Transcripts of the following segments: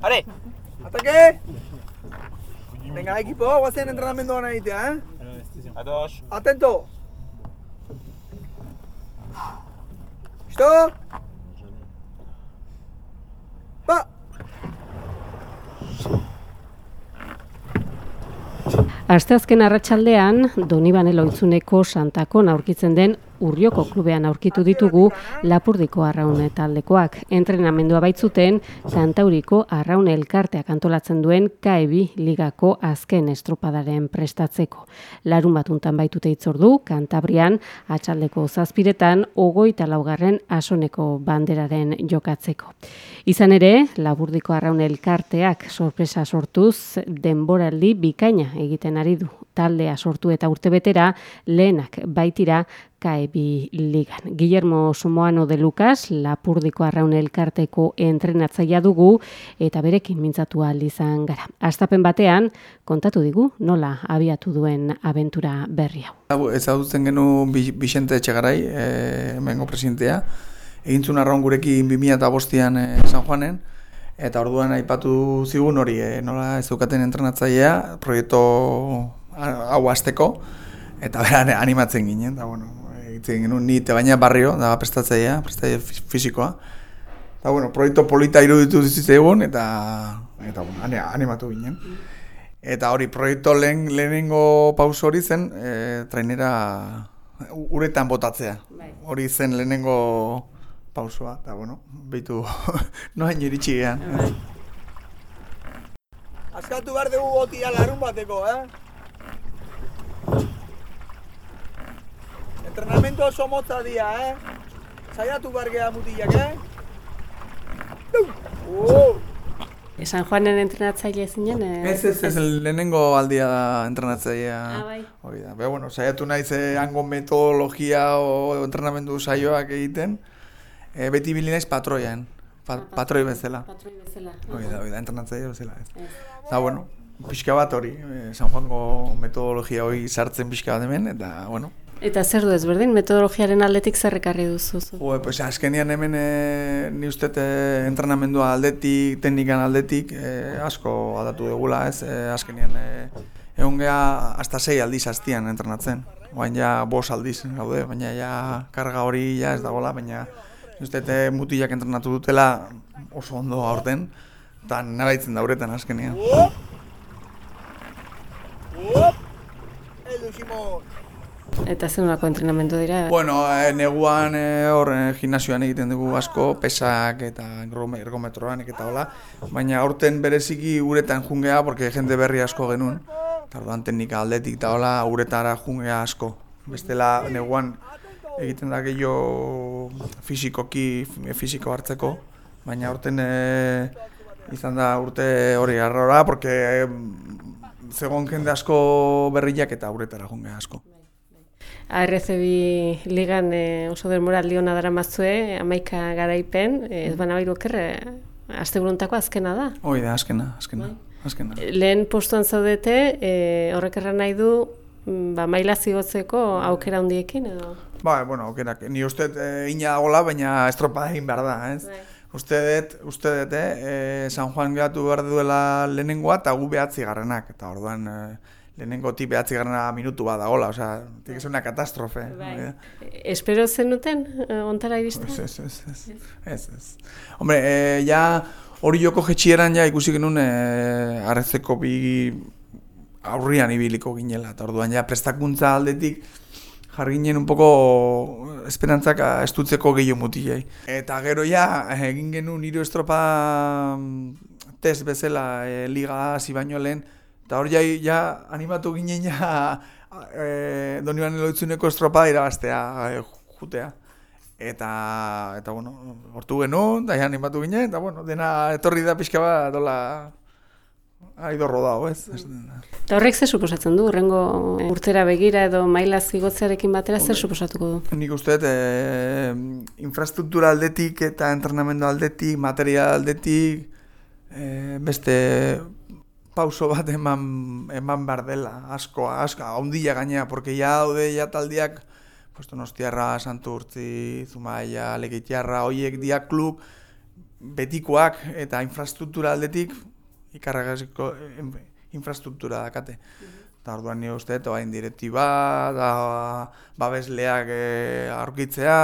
Are! Atake! Venga, equipo, guazen entrenamenduan egitea, eh? Ados. Atento! Listo? Ba! Asteazken arratsaldean Donibane Loitzuneko Santakon aurkitzen den Urrioko klubean aurkitu ditugu Lapurdiko Arraun taldekoak. Entrenamendua baitzuten Kantauriko Arraun elkarteak antolatzen duen Kaebi ligako azken estropadaren prestatzeko. Larun batuntan baitute itzordu Kantabrian atxaldeko zazpiretan ogoita laugarren asoneko banderaren jokatzeko. Izan ere, Lapurdiko Arraun elkarteak sorpresa sortuz denboraldi bikaina egiten ari du. Taldea sortu eta urtebetera lehenak baitira Kaebi Ligan. Guillermo Somoano de Lucas, Lapurdiko Arraun elkarteko entrenatzaia dugu eta berekin mintzatu izan gara. Astapen batean kontatu digu nola abiatu duen abentura berri hau. Ezagutzen genu Bixente Etxegarai, e, mengo presidentea, egintzun arraun gurekin 2005an e, San Juanen, eta orduan aipatu zigun hori, e, nola ez dukaten entrenatzailea, proiektu hau azteko, eta beran animatzen ginen, eta bueno, egiten genuen ni baina barrio, da prestatzailea, prestatzaile fisikoa. Eta bueno, proiektu polita iruditu egun eta eta bueno, animatu ginen. Eta hori proiektu lehen lehenengo pauso hori zen, e, trainera uretan botatzea. Bai. Hori zen lehenengo pausoa, eta bueno, behitu noain iritsi gehan. Bai. Askatu behar dugu gotia larun bateko, eh? Entrenamiento oso motza dia, eh? Zaiatu bargea mutilak, eh? Uh! San Juanen entrenatzaile zinen? Eh? Ez, ez, ez, lehenengo aldia da entrenatzailea. Ah, bai. Hori da, Be, bueno, saiatu naiz eh, hango metodologia o entrenamendu saioak egiten. Eh, beti bili naiz patroian, pa, ah, patroi bezala. Patroi bezala. Hori da, hori da, entrenatzaile bezala. Ez. Eta, bueno, pixka bat hori, eh, San Juango metodologia hori sartzen pixka bat hemen, eta, bueno. Eta zer du ezberdin, metodologiaren aldetik zerrekarri duzu? Jo, pues, azkenian hemen e, ni uste e, entrenamendua aldetik, teknikan aldetik, e, asko aldatu dugula, ez? E, azkenian, e, egon geha, hasta sei aldiz hastian entrenatzen. Oain ja, bos aldiz gaude, baina ja, karga hori ja ez dagoela, baina uste e, mutilak entrenatu dutela oso ondo aurten, eta nabaitzen da horretan azkenian. Eta zen nolako entrenamendu dira? Bueno, eh, neguan eh, hor eh, gimnasioan egiten dugu asko, pesak eta ergometroan eta hola. Baina aurten bereziki uretan jungea, porque jende berri asko genuen. Tardoan teknika aldetik eta hola, uretara jungea asko. Bestela neguan egiten da gehiago fizikoki, fiziko hartzeko. Baina aurten eh, izan da urte hori arrora, porque zegoen jende asko berriak eta uretara junge asko. ARCB ligan e, oso denbora liona dara mazue, amaika garaipen, e, ez baina bairu okerre, azte azkena da? Hoi da, azkena, azkena. Bai. azkena. Lehen postuan zaudete, e, horrek erran nahi du, mm, ba, maila zigotzeko aukera hundiekin edo? Ba, bueno, aukerak, ni uste e, ina dagoela, baina estropa egin behar da, ez? Bai. Uste dut, uste dut, eh, San Juan gehatu behar duela lehenengoa eta gu behatzi garrenak. Eta orduan, eh, lehenengo ti behatzi garrena minutu bat dagoela, osea, tik una katastrofe. Bai. Espero zenuten, eh, ontara iristen? Ez, ez, ez, ez, ez, ez. Hombre, eh, ja, hori joko jetxieran ja ikusi genuen eh, arrezeko bi aurrian ibiliko ginela. Eta orduan, ja, prestakuntza aldetik, jarri ginen un poco esperantzak estutzeko gehiago mutilei. Eta gero ja, egin genuen hiru estropa test bezala e, liga hasi baino lehen, eta hor ja, ja animatu ginen ja e, doni eloitzuneko estropa irabaztea, e, jutea. Eta, eta bueno, hortu genuen, da ja animatu ginen, eta bueno, dena etorri da pixka bat, dola, Aido rodao, ez? Eta horrek zer suposatzen du? Urrengo urtera begira edo maila zigotzearekin batera zer suposatuko du? Nik uste, e, infrastruktura aldetik eta entrenamendu aldetik, material aldetik, e, beste pauso bat eman, eman behar dela, asko, asko, ondila gainea, porque ya daude ya taldiak, pues Donostiarra, Santurtzi, Zumaia, Legitiarra, hoiek dia klub, betikoak eta infrastruktura aldetik ikarragaziko infrastruktura dakate. Eta orduan nire uste, eta bain direktiba, da babesleak e, aurkitzea,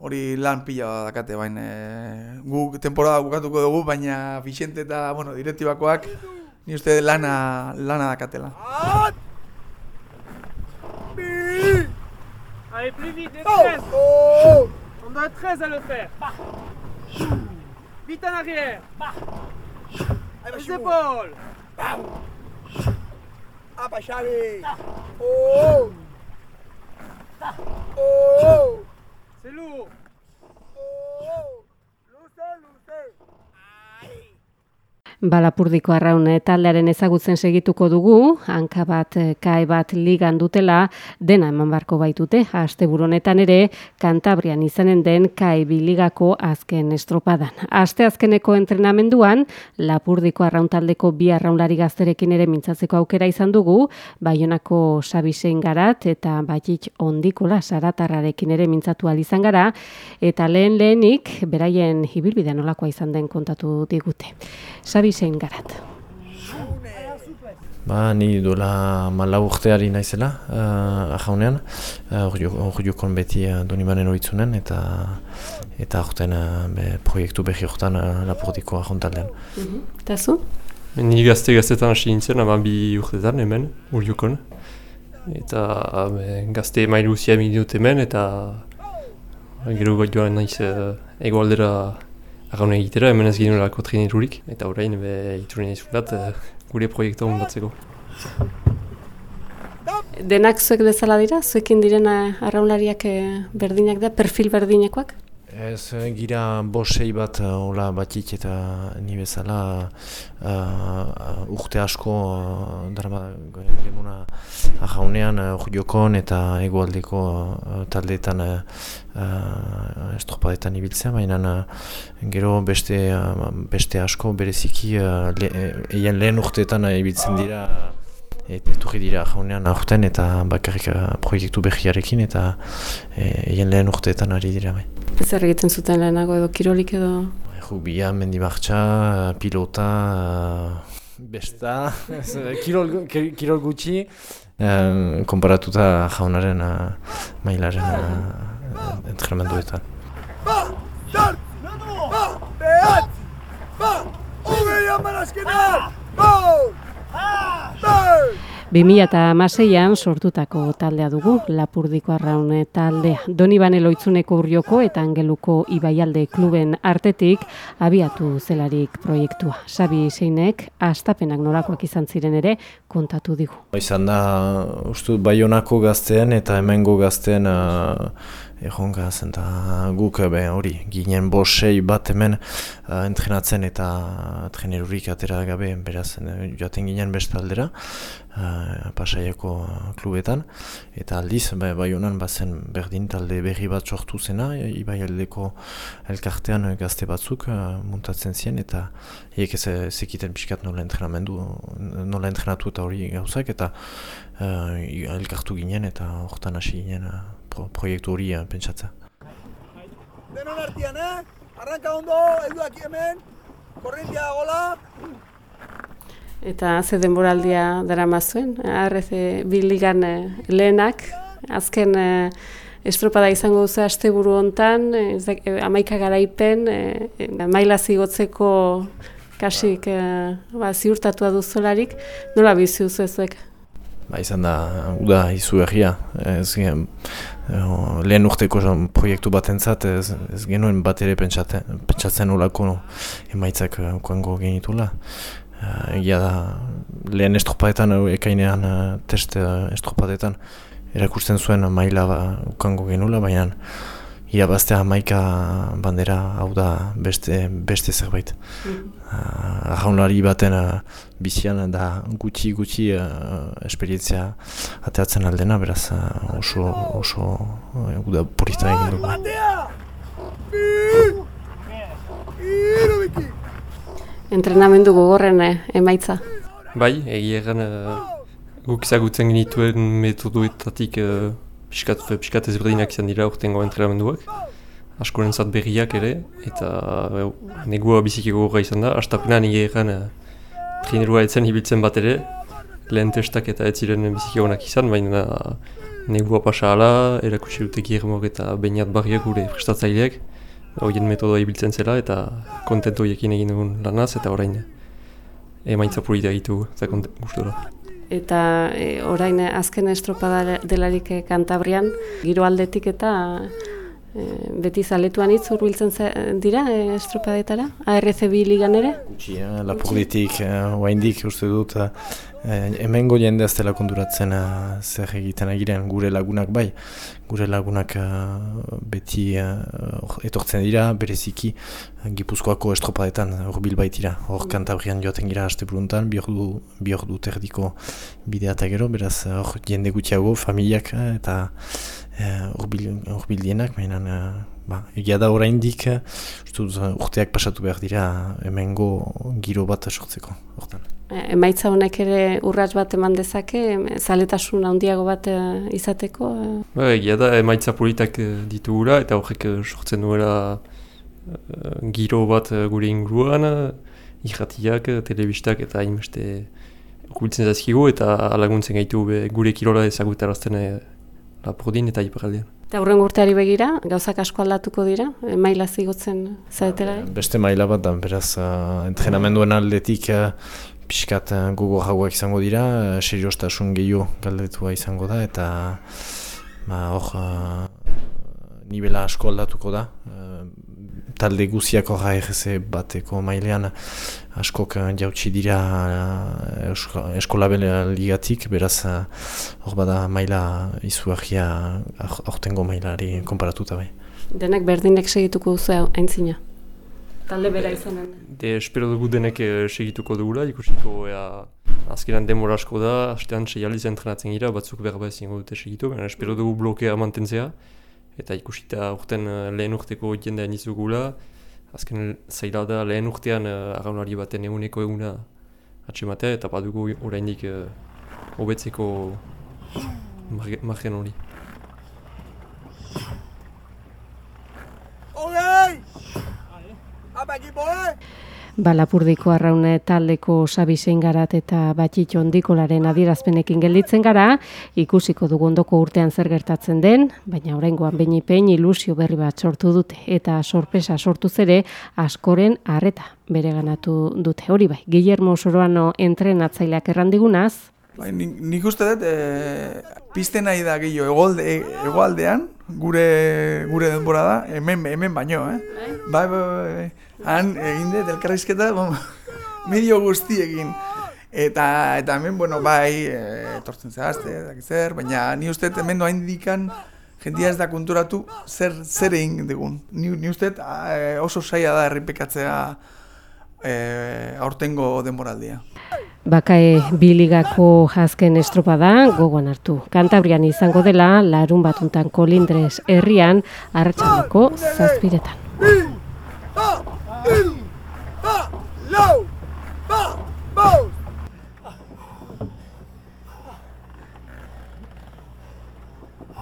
hori lan pila dakate, bain e, guk temporada bukatuko dugu, baina Vicente eta bueno, direktibakoak nire uste lana, lana dakatela. Allez, plus vite, les 13 Oh! On doit être 13 à le faire. Vite en arrière. Ahí va, Les épaules. Apa, Xavi! Oh! Oh! C'est lourd Balapurdiko arraun taldearen ezagutzen segituko dugu, hanka bat, eh, kai bat ligan dutela, dena eman barko baitute, asteburu honetan ere, Kantabrian izanen den kai biligako azken estropadan. Aste azkeneko entrenamenduan, Lapurdiko arraun taldeko bi arraunlari gazterekin ere mintzatzeko aukera izan dugu, Baionako Sabisein garat eta Batik Ondikola Saratarrarekin ere mintzatu izan gara, eta lehen lehenik, beraien ibilbidea nolakoa izan den kontatu digute. Sabisein garat. Ba, ni duela malau urteari naizela, uh, ajaunean, hor uh, jokon beti uh, donibanen horitzunen, eta eta aurten uh, be, proiektu behi horretan uh, lapordiko ajontaldean. Eta zu? Ni gazte gaztetan hasi nintzen, ama bi urtetan hemen, uriokon. Eta be, gazte mailu zia dut hemen, eta gero bat joan naiz uh, egoaldera arrauna egitera, hemen ez genuelako trenerurik. Eta orain, be, iturri nahiz fundat, uh, gure proiektua ondatzeko. Denak zuek bezala dira? Zuekin direna arraunlariak eh, berdinak da, perfil berdinekoak? Ez eh, gira bosei bat uh, hola batik eta ni bezala uh, urte asko uh, darama gemuna ajaunean uh, jokon eta egoaldeko uh, taldeetan uh, estropadetan ibiltzea, baina uh, gero beste, uh, beste asko bereziki uh, le, eien lehen urteetan uh, ibiltzen dira eta etorri dira jaunean aurten eta bakarrik uh, proiektu behiarekin eta eien lehen urteetan ari dira bai. Zer egiten zuten lehenago edo kirolik edo... Rubia, mendimartxa, pilota, besta, kirol, kirol gutxi, eh, konparatuta jaunaren uh, mailaren uh, entrenamenduetan. Ba! Zart! Ba! Behatzi! Ba! 2006an sortutako taldea dugu, Lapurdiko arraun taldea. Donibane loitzuneko urrioko eta angeluko ibaialde kluben artetik abiatu zelarik proiektua. Sabi zeinek, astapenak nolakoak izan ziren ere kontatu digu. Izan da, uste Baionako gazteen eta hemengo gazteen uh, erronka zen, eta guk be, hori, ginen bosei bat hemen uh, entrenatzen eta trenerurik atera gabe, beraz, uh, joaten ginen beste aldera, uh, pasaiako klubetan, eta aldiz, ba, Baionan bazen berdin talde berri bat sortu zena, ibai aldeko elkartean gazte batzuk uh, muntatzen ziren, eta hiek ez zekiten pixkat nola entrenamendu, nola entrenatu eta hori gauzak, eta uh, elkartu ginen, eta hortan hasi ginen uh, pro, proiektu hori uh, pentsatza. Denon artian, eh? Arranka ondo, helduak hemen, korrintia gola, Eta ze denboraldia dara mazuen, ARC biligan eh, lehenak, azken eh, estropada izango duzu asteburu hontan, eh, eh, hamaika garaipen, eh, eh, maila zigotzeko kasik eh, ba, ziurtatua duzularik, nola bizi duzu ezuek? Ba, izan da, uda izu erria, ez eh, lehen urteko proiektu batentzat ez, ez genuen bat ere pentsaten, pentsatzen olako no, emaitzak uh, koango genitula. Uh, egia da, lehen estropadetan, eh, ekainean uh, test estropadetan, erakusten zuen maila ba, ukango genula, baina irabaztea hamaika bandera hau da beste, beste zerbait. Uh, jaunlari baten uh, bizian da gutxi gutxi uh, esperientzia ateatzen aldena, beraz uh, oso, oso uh, uda polita egin dugu. Entrenamendu gogorren eh, emaitza. Bai, egia egan uh, guk ezagutzen genituen metodoetatik uh, piskat, piskat ezberdinak izan dira urtengo entrenamenduak. askorentzat berriak ere, eta e, negua biziki gogorra izan da, astapena nire egan e, trinerua etzen hibiltzen bat ere, lehen testak eta ez ziren biziki honak izan, baina negua pasa ala, erakutsi dute giermok eta bainat barriak gure prestatzaileak, horien metodoa ibiltzen zela eta kontentu horiekin egin dugun lanaz eta orain emaitza polita egitu eta gustura. Eta e, orain azken estropada delarik eh, kantabrian, giro aldetik eta e, beti zaletuan hitz urbiltzen dira e, estropadetara? ARCB ligan ere? Gutxi, eh, lapurditik, eh, uste dut, Eh, hemengo jende ez dela konturatzen uh, zer egiten agiren gure lagunak bai. Gure lagunak uh, beti uh, etortzen dira, bereziki Gipuzkoako estropadetan hor baitira. Hor kantabrian joaten gira haste buruntan, bi hor du terdiko bidea eta gero, beraz hor jende gutxiago, familiak eta hor uh, bildienak, mainan, ba, egia da oraindik uh, urteak pasatu behar dira hemengo giro bat sortzeko. Hortan emaitza honek ere urrats bat eman dezake, zaletasun handiago bat eh, izateko? Eh? Ba, egia da, emaitza politak eh, ditugula eta horrek sortzen duela giro bat gure inguruan, irratiak, telebistak eta hainbeste urbiltzen zazkigu eta alaguntzen gaitu gure kirola ezagutarazten lapordin eta iparaldean. Eta horren urteari begira, gauzak asko aldatuko dira, maila zigotzen zaetela? Beste maila bat da, beraz, uh, entrenamenduen aldetik pixkat eh, gogo jauak izango dira, eh, seriostasun gehiago galdetua izango da, eta ba, hor, uh, nivela asko aldatuko da. Uh, talde guziak horra egeze bateko mailean askok jautsi dira uh, eskola ligatik, beraz hor bada maila izuagia aurtengo mailari konparatuta bai. Denek berdinek segituko duzu aintzina? talde bera izanen. De, espero dugu denek eh, segituko dugula, ikusiko ea azkenan demora asko da, hastean sei aliz entrenatzen gira, batzuk berba ezin dute segitu, baina espero dugu blokea mantentzea, eta ikusita urten uh, lehen urteko jendean izugula, azken zaila da lehen urtean uh, arraunari baten eguneko eguna atxematea, eta badugu oraindik uh, hobetzeko margen hori. Balapurdiko arraune taldeko sabizein garat eta batxitxo ondikolaren adierazpenekin gelditzen gara, ikusiko dugundoko urtean zer gertatzen den, baina oraingoan behin ilusio berri bat sortu dute eta sorpresa sortu zere askoren harreta bere ganatu dute. Hori bai, Guillermo Soroano entrenatzaileak errandigunaz. Bai, nik uste dut, e, pizte nahi da gehiago egoaldean, gure, gure denbora da, hemen, hemen baino, eh? Bai, bai, bai, bai. Han, egin dut, elkarrizketa, medio guztiekin. Eta, eta hemen, bueno, bai, e, etortzen zehazte, zer, baina ni uste hemen doa indikan, jendia ez da konturatu zer, zer egin digun. Ni, ni uste e, oso saia da erripekatzea e, aurtengo denboraldia. Bakae biligako azken estropa da, gogoan hartu. Kantabrian izango dela, larun batuntan kolindrez herrian, arratxaloko zazpiretan.